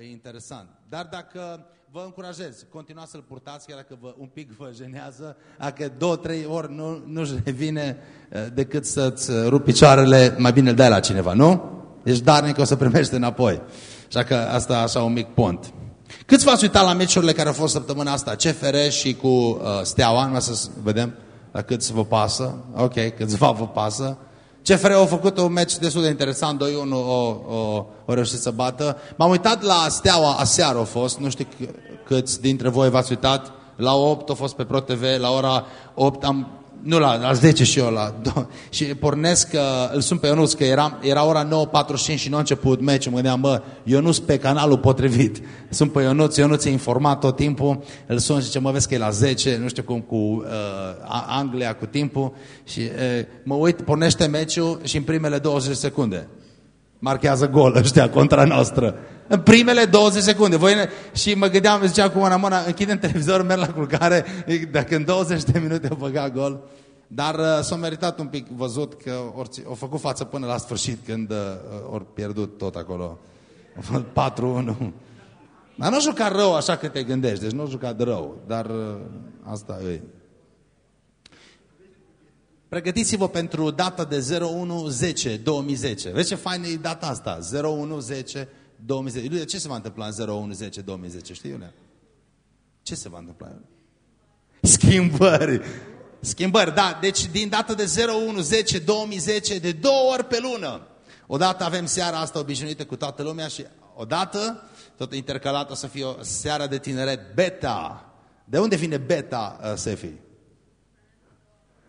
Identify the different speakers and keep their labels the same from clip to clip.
Speaker 1: E interesant. Dar dacă vă încurajez, continuați să-l purtați, chiar dacă vă, un pic vă jenează, dacă două, trei ori nu, nu-și revine decât să-ți rupi picioarele, mai bine îl dai la cineva, nu? Ești darnic, o să primești înapoi. Așa că asta așa un mic pont. Câți v-ați uitat la meciurile care au fost săptămâna asta? CFR și cu uh, Steaua, nu să vedem la câți vă pasă. Ok, câțiva vă pasă. CFR au făcut un meci destul de interesant, 2-1, o, o, o reușit să bată. M-am uitat la Steaua, aseară a fost, nu știu câți dintre voi v-ați uitat. La 8 a fost pe Pro TV, la ora 8 am nu la, la 10 și eu la și pornesc, uh, îl sun pe Ionuț, că era, era ora 9.45 și nu a început meciul, mă gândeam, bă, Ionuț pe canalul potrivit. Sunt pe Ionuț, Ionuț e informat tot timpul, îl sun și zice, mă vezi că e la 10, nu știu cum, cu uh, Anglia, cu timpul, și uh, mă uit, pornește meciul și în primele 20 secunde marchează gol ăștia contra noastră. În primele 20 secunde. Voi ne... Și mă gândeam, zicea cu mâna mâna, închidem televizorul, merg la culcare, dacă în 20 de minute o băga gol. Dar uh, s-a meritat un pic văzut că orți, au făcut față până la sfârșit când uh, au pierdut tot acolo. A fost 4-1. Dar nu jucat rău așa că te gândești, deci nu jucat rău, dar uh, asta e. Pregătiți-vă pentru data de 01-10-2010. Vezi ce faină e data asta? 01-10 2010. Iulia, ce se va întâmpla în 01-10-2010? Știi, Iulia? Ce se va întâmpla? Schimbări. Schimbări, da. Deci din data de 01-10-2010, de două ori pe lună. Odată avem seara asta obișnuită cu toată lumea și odată, tot intercalat, o să fie o seară de tineret beta. De unde vine beta, uh, Sefi?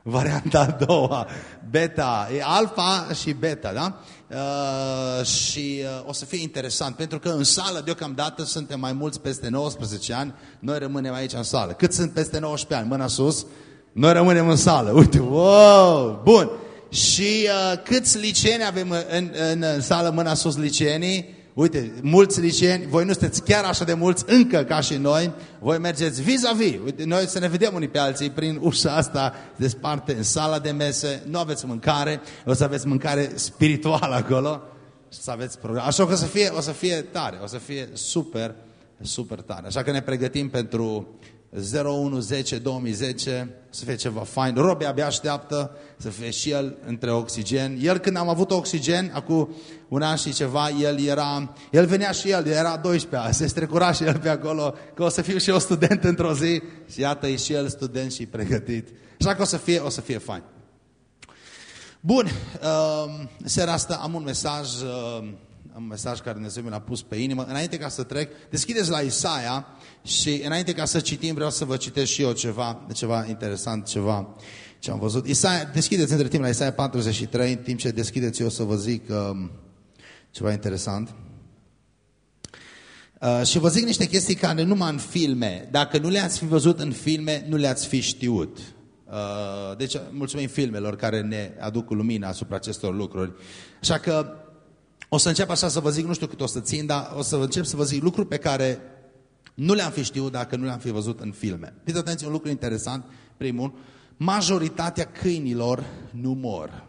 Speaker 1: Varianta a doua, beta, e alfa și beta, da? Uh, și uh, o să fie interesant, pentru că în sală deocamdată suntem mai mulți peste 19 ani, noi rămânem aici în sală. Cât sunt peste 19 ani? Mâna sus. Noi rămânem în sală. Uite, wow, bun. Și uh, câți liceeni avem în, în, în sală, mâna sus licenii? Uite, mulți liceeni, voi nu sunteți chiar așa de mulți încă ca și noi, voi mergeți vis-a-vis. -vis. Uite, noi să ne vedem unii pe alții prin ușa asta desparte în sala de mese, nu aveți mâncare, o să aveți mâncare spirituală acolo, să aveți program. Așa că o să fie, o să fie tare, o să fie super, super tare. Așa că ne pregătim pentru 0110-2010 să fie ceva fain. Robi abia așteaptă să fie și el între oxigen. El când am avut oxigen, acum un an și ceva, el era, el venea și el, era 12 se strecura și el pe acolo, că o să fiu și eu student într-o zi și iată, e și el student și pregătit. Așa că o să fie, o să fie fain. Bun, uh, seara asta am un mesaj, uh, un mesaj care Dumnezeu mi l-a pus pe inimă. Înainte ca să trec, deschideți la Isaia, și înainte ca să citim, vreau să vă citesc și eu ceva, ceva interesant, ceva ce am văzut. Isaia, deschideți între timp la Isaia 43, în timp ce deschideți eu să vă zic uh, ceva interesant. Uh, și vă zic niște chestii care numai în filme, dacă nu le-ați fi văzut în filme, nu le-ați fi știut. Uh, deci mulțumim filmelor care ne aduc lumina asupra acestor lucruri. Așa că o să încep așa să vă zic, nu știu cât o să țin, dar o să încep să vă zic lucruri pe care nu le-am fi știut dacă nu le-am fi văzut în filme. Fiți atenți, un lucru interesant, primul, majoritatea câinilor nu mor.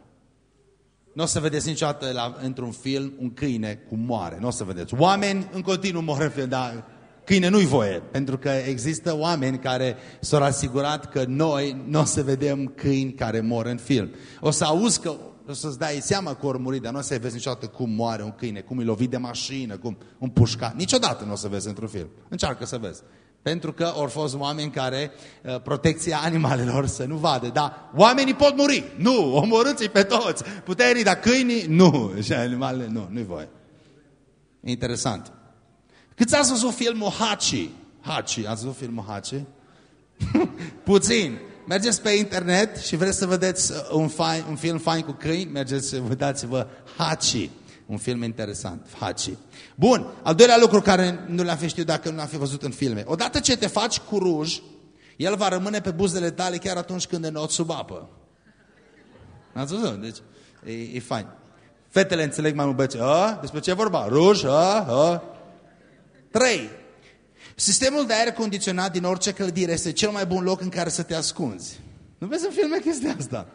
Speaker 1: Nu o să vedeți niciodată într-un film un câine cum moare, nu o să vedeți. Oameni în continuu mor în film, dar câine nu-i voie, pentru că există oameni care s-au asigurat că noi nu o să vedem câini care mor în film. O să auzi că o să-ți dai seama că ori muri, dar nu o să vezi niciodată cum moare un câine, cum îi lovit de mașină, cum un pușcat. Niciodată nu o să vezi într-un film. Încearcă să vezi. Pentru că au fost oameni care, uh, protecția animalelor să nu vadă. Dar oamenii pot muri. Nu, omorâți pe toți. Puterii, dar câinii, nu. Și animalele, nu, nu-i voie. Interesant. Câți ați văzut filmul Hachi? Hachi, ați văzut filmul Hachi? Puțin mergeți pe internet și vreți să vedeți uh, un, fain, un film fain cu câini, mergeți să uitați-vă Hachi. Un film interesant, Hachi. Bun, al doilea lucru care nu l-am fi știut dacă nu l-am fi văzut în filme. Odată ce te faci cu ruj, el va rămâne pe buzele tale chiar atunci când e not sub apă. Ați văzut? Deci, e, e fain. Fetele înțeleg mai mult băieți. A? Despre ce vorba? Ruj? A? A? Trei. Sistemul de aer condiționat din orice clădire este cel mai bun loc în care să te ascunzi. Nu vezi în filme chestia asta?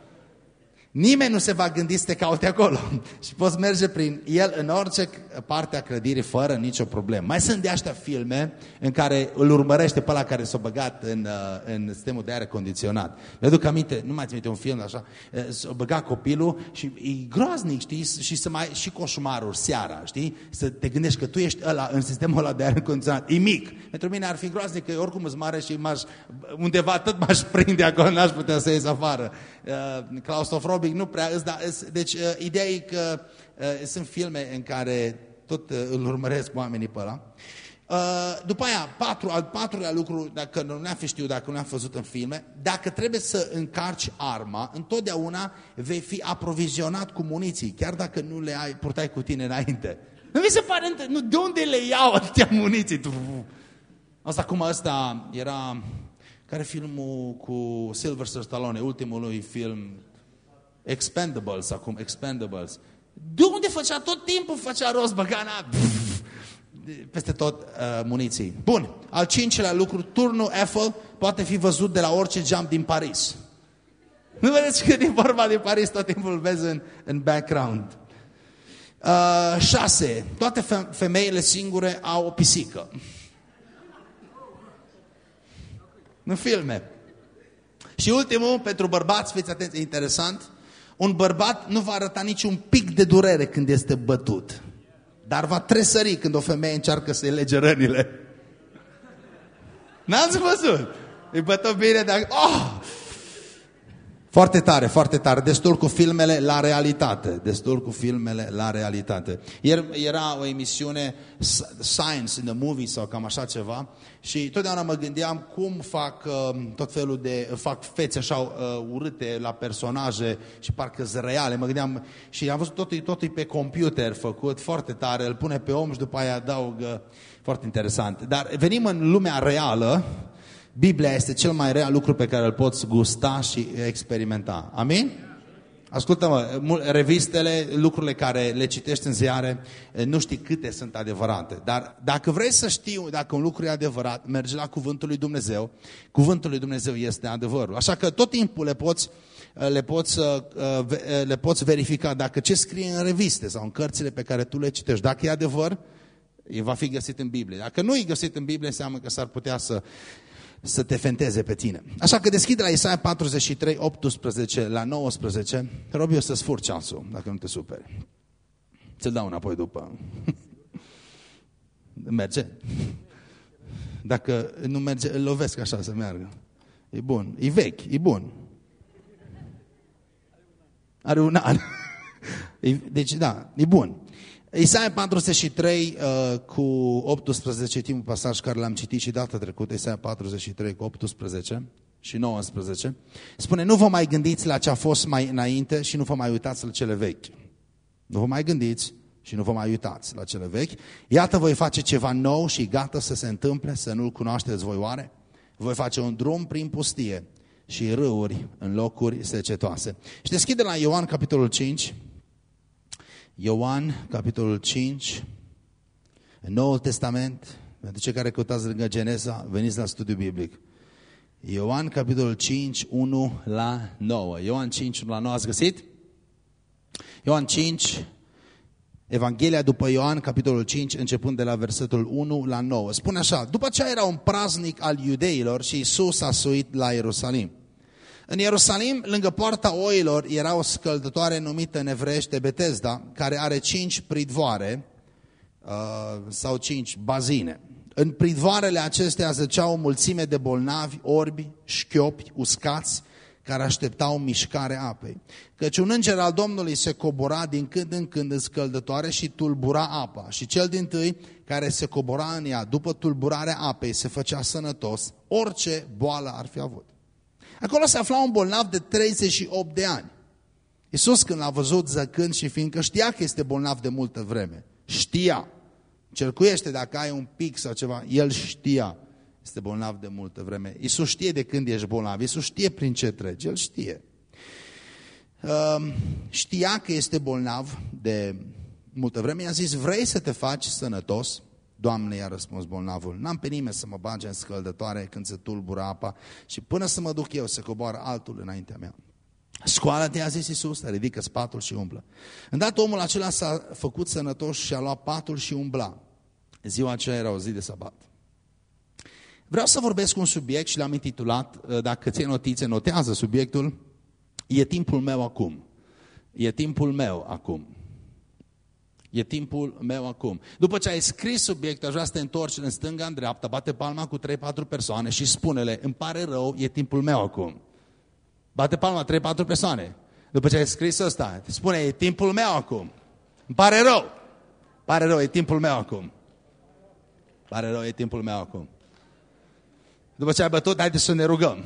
Speaker 1: Nimeni nu se va gândi să te caute acolo și poți merge prin el în orice parte a clădirii fără nicio problemă. Mai sunt de aștia filme în care îl urmărește pe ăla care s-a băgat în, uh, în sistemul de aer condiționat. Mi-aduc aminte, nu mai țin un film așa, uh, s-a băgat copilul și e groaznic, știi, și, să mai, și coșmarul seara, știi? Să te gândești că tu ești ăla în sistemul ăla de aer condiționat. E mic. Pentru mine ar fi groaznic că oricum îți mare și undeva tot m-aș prinde acolo, n-aș putea să ies afară. Uh, claustrofobic nu prea îți da, îți, deci uh, ideea e că uh, sunt filme în care tot uh, îl urmăresc oamenii pe ăla. Uh, după aia, patru, al patrulea lucru, dacă nu ne-am fi știut, dacă nu am văzut în filme, dacă trebuie să încarci arma, întotdeauna vei fi aprovizionat cu muniții, chiar dacă nu le ai, purtai cu tine înainte. Nu mi se pare, nu, de unde le iau atâtea muniții? Asta cum ăsta era care filmul cu Sylvester Stallone, ultimul lui film, Expendables acum, Expendables. De unde făcea tot timpul, făcea rost băgana, peste tot uh, muniții. Bun, al cincilea lucru, turnul Eiffel poate fi văzut de la orice geam din Paris. Nu vedeți că din vorba de Paris tot timpul îl vezi în, în background. Uh, șase, toate femeile singure au o pisică. În filme. Și ultimul, pentru bărbați, fiți atenți, e interesant, un bărbat nu va arăta niciun pic de durere când este bătut, dar va tresări când o femeie încearcă să-i lege rănile. N-ați văzut? Îi bătă bine, dar... Oh! Foarte tare, foarte tare. Destul cu filmele la realitate. Destul cu filmele la realitate. Ieri era o emisiune Science in the Movie sau cam așa ceva și totdeauna mă gândeam cum fac uh, tot felul de, fac fețe așa uh, urâte la personaje și parcă sunt reale. Mă gândeam și am văzut totul, totul pe computer făcut, foarte tare, îl pune pe om și după aia adaugă, foarte interesant. Dar venim în lumea reală, Biblia este cel mai real lucru pe care îl poți gusta și experimenta. Amin? Ascultă-mă, revistele, lucrurile care le citești în ziare, nu știi câte sunt adevărate. Dar dacă vrei să știi dacă un lucru e adevărat, mergi la Cuvântul lui Dumnezeu. Cuvântul lui Dumnezeu este adevărul. Așa că tot timpul le poți, le poți, le poți verifica dacă ce scrie în reviste sau în cărțile pe care tu le citești, dacă e adevăr, va fi găsit în Biblie. Dacă nu e găsit în Biblie, înseamnă că s-ar putea să să te fenteze pe tine. Așa că deschide la Isaia 43, 18 la 19. Te rog eu să-ți fur ceasul, dacă nu te superi. Ți-l dau înapoi după. Merge. Dacă nu merge, îl lovesc așa să meargă. E bun. E vechi, e bun. Are un an. Deci, da, e bun. Isaia 43 uh, cu 18, timpul pasaj care l-am citit și data trecută, Isaia 43 cu 18 și 19, spune, nu vă mai gândiți la ce a fost mai înainte și nu vă mai uitați la cele vechi. Nu vă mai gândiți și nu vă mai uitați la cele vechi. Iată, voi face ceva nou și gata să se întâmple, să nu-l cunoașteți voi oare? Voi face un drum prin pustie și râuri în locuri secetoase. Și deschide la Ioan, capitolul 5, Ioan, capitolul 5, în Noul Testament, pentru cei care căutați lângă Geneza, veniți la studiu biblic. Ioan, capitolul 5, 1 la 9. Ioan 5, 1 la 9, ați găsit? Ioan 5, Evanghelia după Ioan, capitolul 5, începând de la versetul 1 la 9. Spune așa, după ce era un praznic al iudeilor și Isus a suit la Ierusalim. În Ierusalim, lângă poarta oilor, era o scăldătoare numită în evreiește Betesda, care are cinci pridvoare uh, sau cinci bazine. În pridvoarele acestea zăceau o mulțime de bolnavi, orbi, șchiopi, uscați, care așteptau mișcarea apei. Căci un înger al Domnului se cobora din când în când în scăldătoare și tulbura apa. Și cel din tâi care se cobora în ea după tulburarea apei se făcea sănătos, orice boală ar fi avut. Acolo se afla un bolnav de 38 de ani. Iisus când l-a văzut zăcând și fiindcă știa că este bolnav de multă vreme, știa, cercuiește dacă ai un pic sau ceva, el știa, este bolnav de multă vreme. Iisus știe de când ești bolnav, Iisus știe prin ce treci, el știe. Uh, știa că este bolnav de multă vreme, i-a zis, vrei să te faci sănătos? Doamne, i-a răspuns bolnavul, n-am pe nimeni să mă bage în scăldătoare când se tulbură apa și până să mă duc eu să coboară altul înaintea mea. Scoală-te, a zis Iisus, ridică patul și umblă. Îndată omul acela s-a făcut sănătos și a luat patul și umbla. Ziua aceea era o zi de sabat. Vreau să vorbesc un subiect și l-am intitulat, uh, dacă ți notițe, notează subiectul, E timpul meu acum. E timpul meu acum. E timpul meu acum. După ce ai scris subiectul, aș vrea să te întorci în stânga, în dreapta, bate palma cu 3-4 persoane și spune-le, îmi pare rău, e timpul meu acum. Bate palma 3-4 persoane. După ce ai scris ăsta, te spune, e timpul meu acum. Îmi pare rău. Pare rău, e timpul meu acum. Pare rău, e timpul meu acum. După ce ai bătut, haideți să ne rugăm.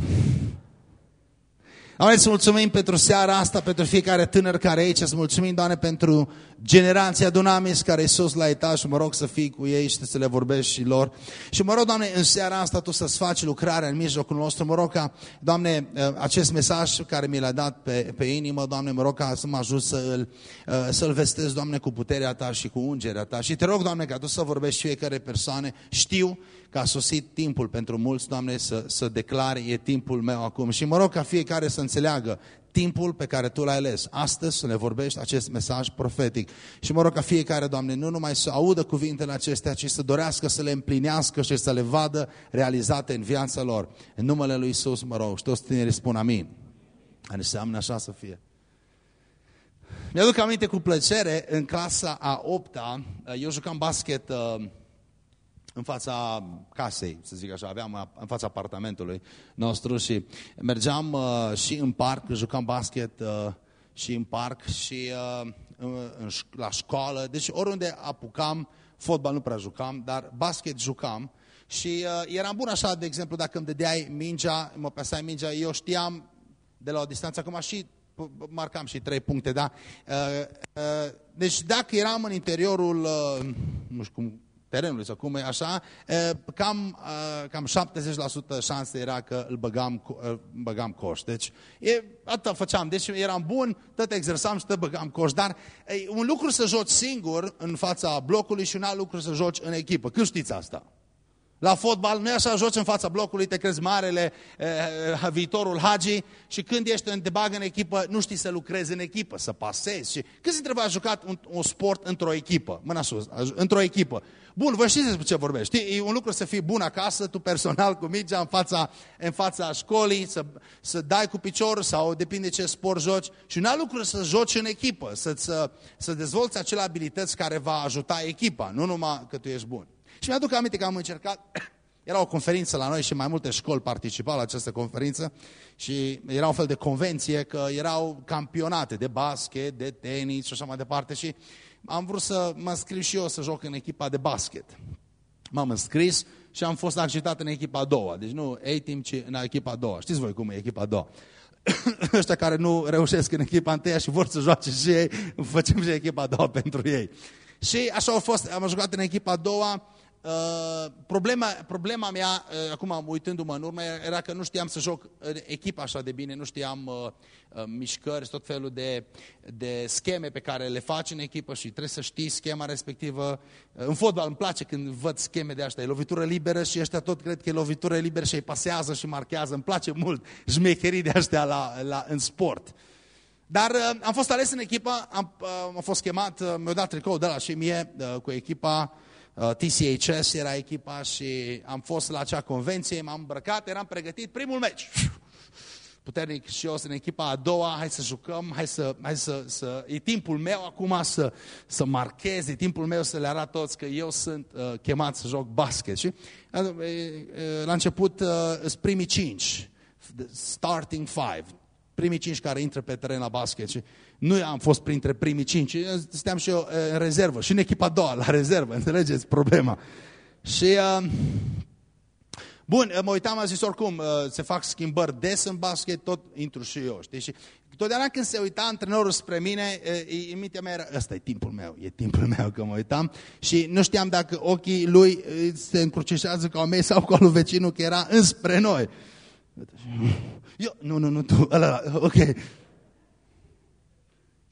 Speaker 1: Doamne, să mulțumim pentru seara asta, pentru fiecare tânăr care e aici, să mulțumim, Doamne, pentru generația Dunamis care e sus la etaj mă rog să fii cu ei și să le vorbești și lor. Și mă rog, Doamne, în seara asta Tu să-ți faci lucrarea în mijlocul nostru. Mă rog ca, Doamne, uh, acest mesaj care mi l-a dat pe, pe inimă, Doamne, mă rog ca să mă ajut să-l uh, să vestez, Doamne, cu puterea Ta și cu ungerea Ta. Și te rog, Doamne, ca Tu să vorbești fiecare persoane. Știu că a sosit timpul pentru mulți, Doamne, să, să declare, e timpul meu acum. Și mă rog ca fiecare să înțeleagă timpul pe care Tu l-ai ales. Astăzi să ne vorbești acest mesaj profetic. Și mă rog ca fiecare, Doamne, nu numai să audă cuvintele acestea, ci să dorească să le împlinească și să le vadă realizate în viața lor. În numele Lui Isus, mă rog, și toți tinerii spun amin. Înseamnă așa să fie. Mi-aduc aminte cu plăcere, în clasa a 8-a, eu jucam basket uh, în fața casei, să zic așa, aveam în fața apartamentului nostru și mergeam uh, și în parc, jucam basket uh, și în parc și uh, în, la școală, deci oriunde apucam, fotbal nu prea jucam, dar basket jucam și uh, eram bun așa, de exemplu, dacă îmi dădeai mingea, mă pasai mingea, eu știam de la o distanță, acum și marcam și trei puncte, da? Uh, uh, deci dacă eram în interiorul, uh, nu știu cum, terenului sau cum e așa, cam, cam 70% șanse era că îl băgam, îl băgam coș. Deci, e, atât făceam. Deci eram bun, tot exersam și tot băgam coș. Dar e, un lucru să joci singur în fața blocului și un alt lucru să joci în echipă. Când știți asta? La fotbal nu e așa, joci în fața blocului, te crezi marele, eh, viitorul Hagi și când ești în debag în echipă, nu știi să lucrezi în echipă, să pasezi. Și când se trebuie a jucat un, un sport într-o echipă, mâna sus, într-o echipă. Bun, vă știți despre ce vorbești. Știi? E un lucru să fii bun acasă, tu personal cu mingea în fața, în fața școlii, să, să dai cu piciorul sau depinde ce sport joci. Și un alt lucru să joci în echipă, să, să, să dezvolți acele abilități care va ajuta echipa, nu numai că tu ești bun. Și mi-aduc aminte că am încercat, era o conferință la noi și mai multe școli participau la această conferință și era un fel de convenție că erau campionate de basket, de tenis și așa mai departe și am vrut să mă înscriu și eu să joc în echipa de basket. M-am înscris și am fost acceptat în echipa a doua. Deci nu A-team, ci în echipa a doua. Știți voi cum e echipa a doua. Ăștia care nu reușesc în echipa întâia și vor să joace și ei, facem și echipa a doua pentru ei. Și așa au fost, am jucat în echipa a doua, Uh, problema, problema mea, uh, acum uitându-mă în urmă, era că nu știam să joc echipa așa de bine, nu știam uh, uh, mișcări, tot felul de, de scheme pe care le faci în echipă și trebuie să știi schema respectivă. Uh, în fotbal îmi place când văd scheme de astea, e lovitură liberă și ăștia tot cred că e lovitură liberă și îi pasează și marchează. Îmi place mult șmecherii de astea la, la, în sport. Dar uh, am fost ales în echipă, am, uh, am fost chemat, uh, mi-au dat tricou de la și mie uh, cu echipa Uh, TCHS era echipa și am fost la acea convenție, m-am îmbrăcat, eram pregătit, primul meci. Puternic și eu sunt în echipa a doua, hai să jucăm, hai să, hai să, să e timpul meu acum să, să marchez, e timpul meu să le arăt toți că eu sunt uh, chemat să joc basket. Și uh, uh, la început uh, sunt primii cinci, starting five, primii cinci care intră pe teren la basket și nu am fost printre primii cinci, stăteam și eu în rezervă, și în echipa a doua, la rezervă, înțelegeți problema. Și, uh, bun, mă uitam, am zis oricum, uh, se fac schimbări des în basket, tot intru și eu, știi? Și totdeauna când se uita antrenorul spre mine, uh, în mintea mea era, ăsta e timpul meu, e timpul meu că mă uitam și nu știam dacă ochii lui se încrucișează ca mei sau ca lui vecinul, că era înspre noi. Eu, nu, nu, nu, tu, ăla, ok.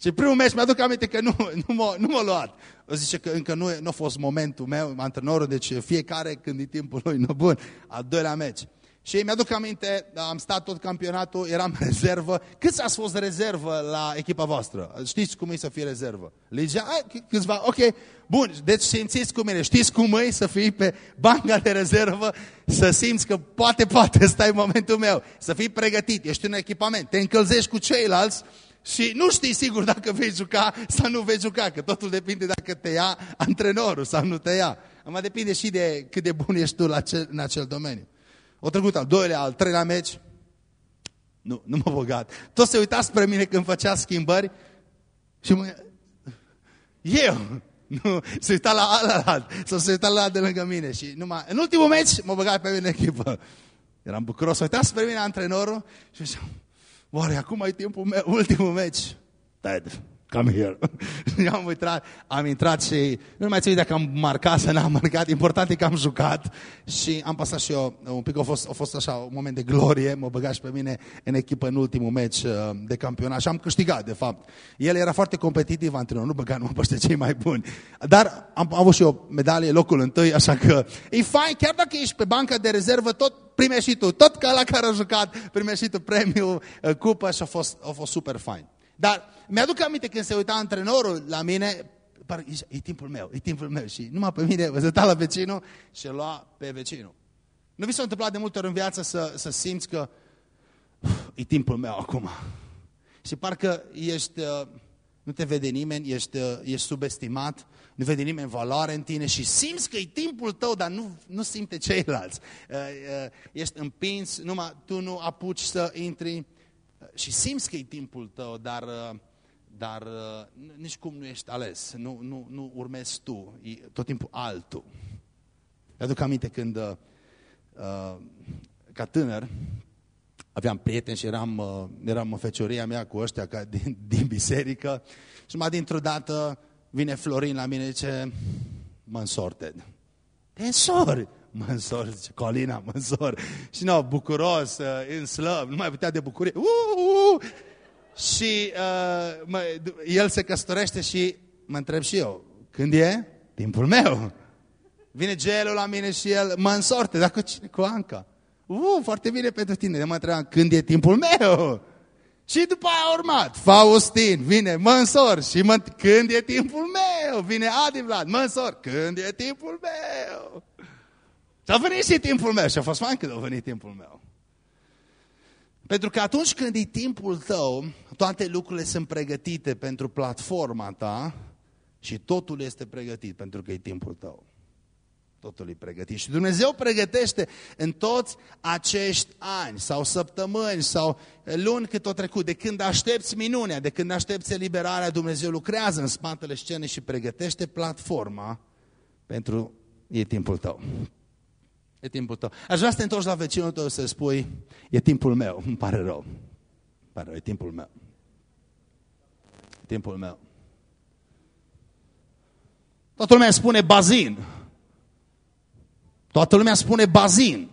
Speaker 1: Și primul meci mi-aduc aminte că nu, nu m-a nu luat. O zice că încă nu, nu a fost momentul meu, antrenorul, deci fiecare când e timpul lui, nu bun. Al doilea meci. Și mi-aduc aminte, am stat tot campionatul, eram rezervă. Câți ați fost rezervă la echipa voastră? Știți cum e să fie rezervă? Legea? Câțiva? Ok, bun. Deci simțiți cum e. Știți cum e să fii pe banca de rezervă, să simți că poate, poate, stai momentul meu. Să fii pregătit, ești un echipament, te încălzești cu ceilalți și nu știi sigur dacă vei juca sau nu vei juca, că totul depinde dacă te ia antrenorul sau nu te ia. Mai depinde și de cât de bun ești tu la cel, în acel domeniu. O trecut al doilea, al treilea meci. Nu, nu m-a băgat. Toți se uita spre mine când făcea schimbări și mă... Eu! Nu, se uita la alălalt, sau se uita la de lângă mine. Și numai, în ultimul meci m-a băgat pe mine în echipă. Eram bucuros, se uita spre mine antrenorul și ziceam, oare acum e timpul meu, ultimul meci? Ted, come here. am, intrat, am intrat și nu mai țin dacă am marcat sau n-am marcat, important e că am jucat și am pasat și eu un pic, a fost, a fost așa un moment de glorie, mă băga și pe mine în echipă în ultimul meci uh, de campionat și am câștigat, de fapt. El era foarte competitiv antrenor, nu băga numai pe cei mai buni. Dar am avut și o medalie, locul întâi, așa că e fain, chiar dacă ești pe banca de rezervă, tot primești și tu, tot ca la care a jucat, primești și tu premiul, uh, cupă și a fost, a fost super fain. Dar mi-aduc aminte când se uita antrenorul la mine, e timpul meu, e timpul meu. Și numai pe mine văzăta la vecinul și lua pe vecinul. Nu vi s-a întâmplat de multe ori în viață să, să simți că e timpul meu acum. Și parcă ești, uh, nu te vede nimeni, ești, uh, ești subestimat, nu vede nimeni valoare în tine și simți că e timpul tău, dar nu, nu simte ceilalți. Uh, ești împins, numai tu nu apuci să intri și simți că e timpul tău, dar, uh, dar uh, nici cum nu ești ales, nu, nu, nu urmezi tu, e tot timpul altul. Mi-aduc aminte când, uh, ca tânăr, aveam prieteni și eram, eram în fecioria mea cu ăștia ca din, din biserică și mai dintr-o dată vine Florin la mine și zice, mă însorted. Te însori? Mă însor, zice, Colina, mă însor. Și nu, bucuros, uh, în slăv, nu mai putea de bucurie. Uh, uh, uh. Și uh, mă, el se căsătorește și mă întreb și eu, când e? Timpul meu. Vine gelul la mine și el mă însorte, dacă cine? Cu Anca. Uh, foarte bine pentru tine. Mă întrebam, când e timpul meu? Și după aia a urmat, Faustin, vine, mă însor și mă, când e timpul meu? Vine Adi Vlad, mă însor, când e timpul meu? Și a venit și timpul meu și a fost fain când a venit timpul meu. Pentru că atunci când e timpul tău, toate lucrurile sunt pregătite pentru platforma ta și totul este pregătit pentru că e timpul tău. Totul e pregătit. Și Dumnezeu pregătește în toți acești ani sau săptămâni sau luni cât o trecut, de când aștepți minunea, de când aștepți eliberarea, Dumnezeu lucrează în spatele scenei și pregătește platforma pentru e timpul tău. E timpul tău. Aș vrea să te întorci la vecinul tău să spui, e timpul meu, îmi pare rău. Îmi pare rău, e timpul meu. E timpul meu. Toată lumea spune bazin. Toată lumea spune bazin. bazin.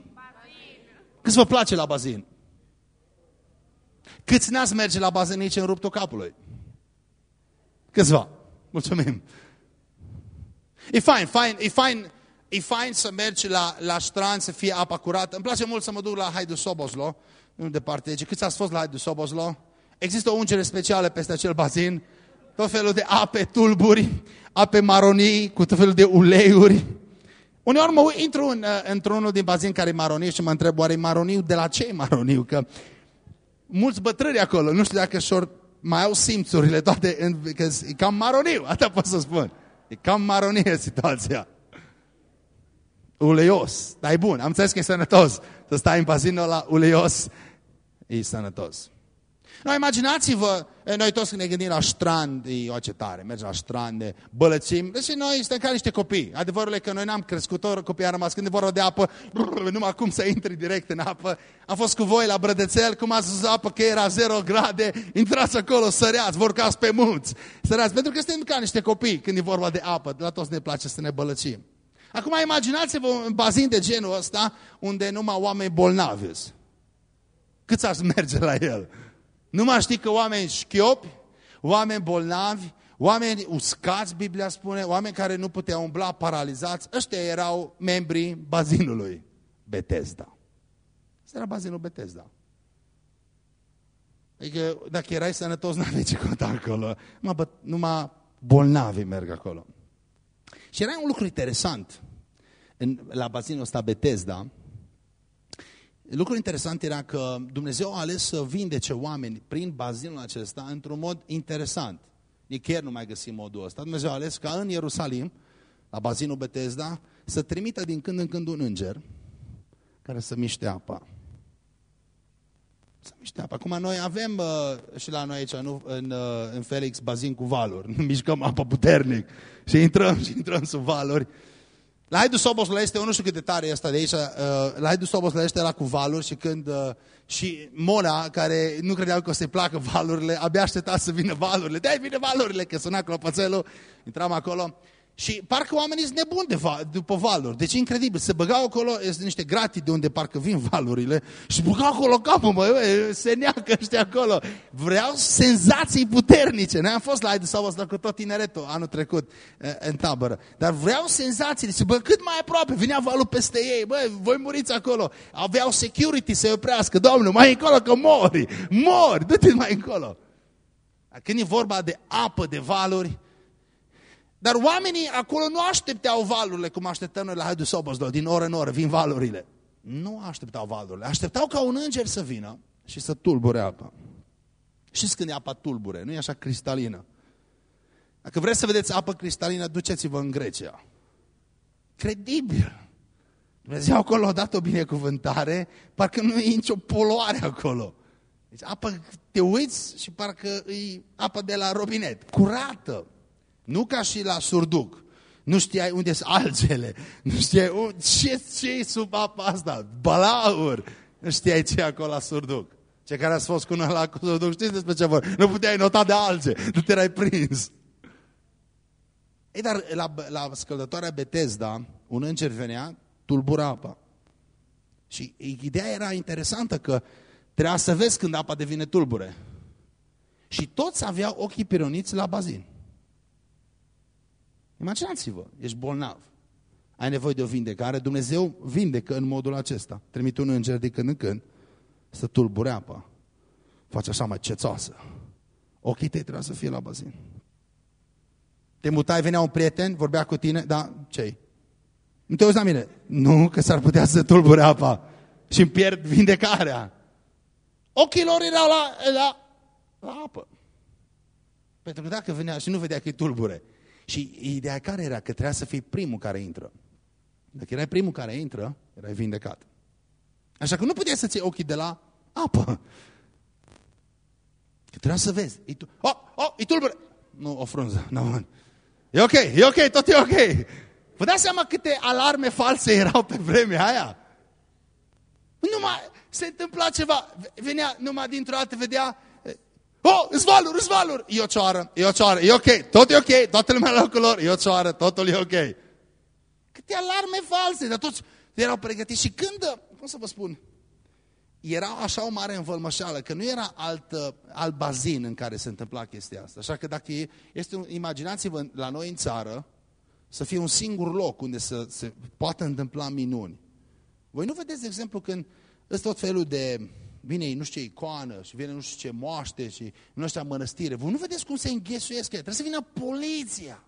Speaker 1: Câți vă place la bazin? Câți n-ați merge la bazin nici în ruptul capului? Câțiva. Mulțumim. E fain, fain, e fain E fain să mergi la, la strand, să fie apa curată. Îmi place mult să mă duc la Haidu Soboslo, nu departe de aici. Câți ați fost la Haidu Soboslo? Există o ungere specială peste acel bazin, tot felul de ape tulburi, ape maronii, cu tot felul de uleiuri. Uneori mă intru în, uh, într-unul din bazin care e maroniu și mă întreb, oare e maroniu de la ce e maroniu? Că mulți bătrâni acolo, nu știu dacă și mai au simțurile toate, că e cam maroniu, atât pot să spun. E cam maronie situația uleios. Dar e bun, am înțeles că e sănătos. Să stai în bazinul la uleios, e sănătos. Noi imaginați-vă, noi toți ne gândim la strand, e o tare, mergem la strand, bălățim, deci noi suntem ca niște copii. Adevărul e că noi n-am crescut, copiii am rămas când e vorba de apă, brrr, numai cum să intri direct în apă. Am fost cu voi la Brădețel, cum ați văzut apă că era 0 grade, intrați acolo, săreați, vă urcați pe munți, săreați, pentru că suntem ca niște copii când e vorba de apă, la toți ne place să ne bălăcim. Acum imaginați-vă un bazin de genul ăsta unde numai oameni bolnavi Cât ați merge la el? Nu mai știi că oameni șchiopi, oameni bolnavi, oameni uscați, Biblia spune, oameni care nu puteau umbla, paralizați, ăștia erau membrii bazinului Bethesda. Asta era bazinul Betesda. Adică dacă erai sănătos, n-aveai ce conta acolo. Numai, numai bolnavi merg acolo. Și era un lucru interesant în, la bazinul ăsta Betesda. Lucrul interesant era că Dumnezeu a ales să vindece oameni prin bazinul acesta într-un mod interesant. Nicăieri nu mai găsim modul ăsta. Dumnezeu a ales ca în Ierusalim, la bazinul Betesda, să trimită din când în când un înger care să miște apa. Să miște apa. Acum noi avem uh, și la noi aici, nu, în, uh, în Felix, bazin cu valuri. Nu mișcăm apa puternic și intrăm și intrăm sub valuri. La Haidu Sobosla este, eu nu știu cât de tare e asta de aici, uh, la Haidu Sobosla este la cu valuri și când uh, și Mona, care nu credeau că o să-i placă valurile, abia aștepta să vină valurile. De-aia vine valurile, că suna clopoțelul, intram acolo și parcă oamenii sunt nebuni de val, după valuri. Deci incredibil. Se băgau acolo, este niște gratii de unde parcă vin valurile și băgau acolo capul, mă, se neacă ăștia acolo. Vreau senzații puternice. Noi am fost la Aidu sau ăsta cu tot tineretul anul trecut în tabără. Dar vreau senzații. Deci, bă, cât mai aproape. Vinea valul peste ei. Bă, voi muriți acolo. Aveau security să oprească. Doamne, mai încolo că mori. Mori. Du-te mai încolo. Când e vorba de apă, de valuri, dar oamenii acolo nu așteptau valurile cum așteptăm noi la Haidu Sobosdo, din oră în oră, vin valurile. Nu așteptau valurile, așteptau ca un înger să vină și să tulbure apa. Și când e apa tulbure, nu e așa cristalină. Dacă vreți să vedeți apă cristalină, duceți-vă în Grecia. Credibil. Dumnezeu acolo a dat o binecuvântare, parcă nu e nicio poluare acolo. Deci apă, te uiți și parcă e apă de la robinet, curată. Nu ca și la surduc. Nu știai unde sunt algele. Nu știai unde, ce, ce e sub apa asta. Balaur. Nu știai ce e acolo la surduc. Cei care ați fost cu noi la surduc știți despre ce vor. Nu puteai nota de alge. Nu te erai prins. Ei, dar la, la scăldătoarea Betesda, un înger venea, tulbura apa. Și ideea era interesantă că trebuia să vezi când apa devine tulbure. Și toți aveau ochii pironiți la bazin. Imaginați-vă, ești bolnav. Ai nevoie de o vindecare, Dumnezeu vindecă în modul acesta. Trimite un înger de când în când să tulbure apa. Face așa mai cețoasă. Ochii tăi trebuie să fie la bazin. Te mutai, venea un prieten, vorbea cu tine, da, ce Nu te uiți la mine. Nu, că s-ar putea să tulbure apa și îmi pierd vindecarea. Ochii lor erau la, la, la apă. Pentru că dacă venea și nu vedea că e tulbure, și ideea care era? Că trebuia să fii primul care intră. Dacă erai primul care intră, erai vindecat. Așa că nu puteai să-ți iei ochii de la apă. Că trebuia să vezi. E tu... Oh, oh, e tulbure. Nu, o frunză. No, e ok, e ok, tot e ok. Vă dați seama câte alarme false erau pe vremea aia? Numai se întâmpla ceva. Venea numai dintr-o dată, vedea Oh, îți valuri, îți valuri. E o cioară, e o cioară, e ok, tot e ok, toată lumea la locul lor, e o cioară, totul e ok. Câte alarme false, dar toți erau pregătiți. Și când, cum să vă spun, era așa o mare învălmășală, că nu era alt, alt bazin în care se întâmpla chestia asta. Așa că dacă este, imaginați-vă la noi în țară, să fie un singur loc unde să se poată întâmpla minuni. Voi nu vedeți, de exemplu, când sunt tot felul de vine nu știu ce icoană și vine nu știu ce moaște și nu știu mănăstire. Voi nu vedeți cum se înghesuiesc Trebuie să vină poliția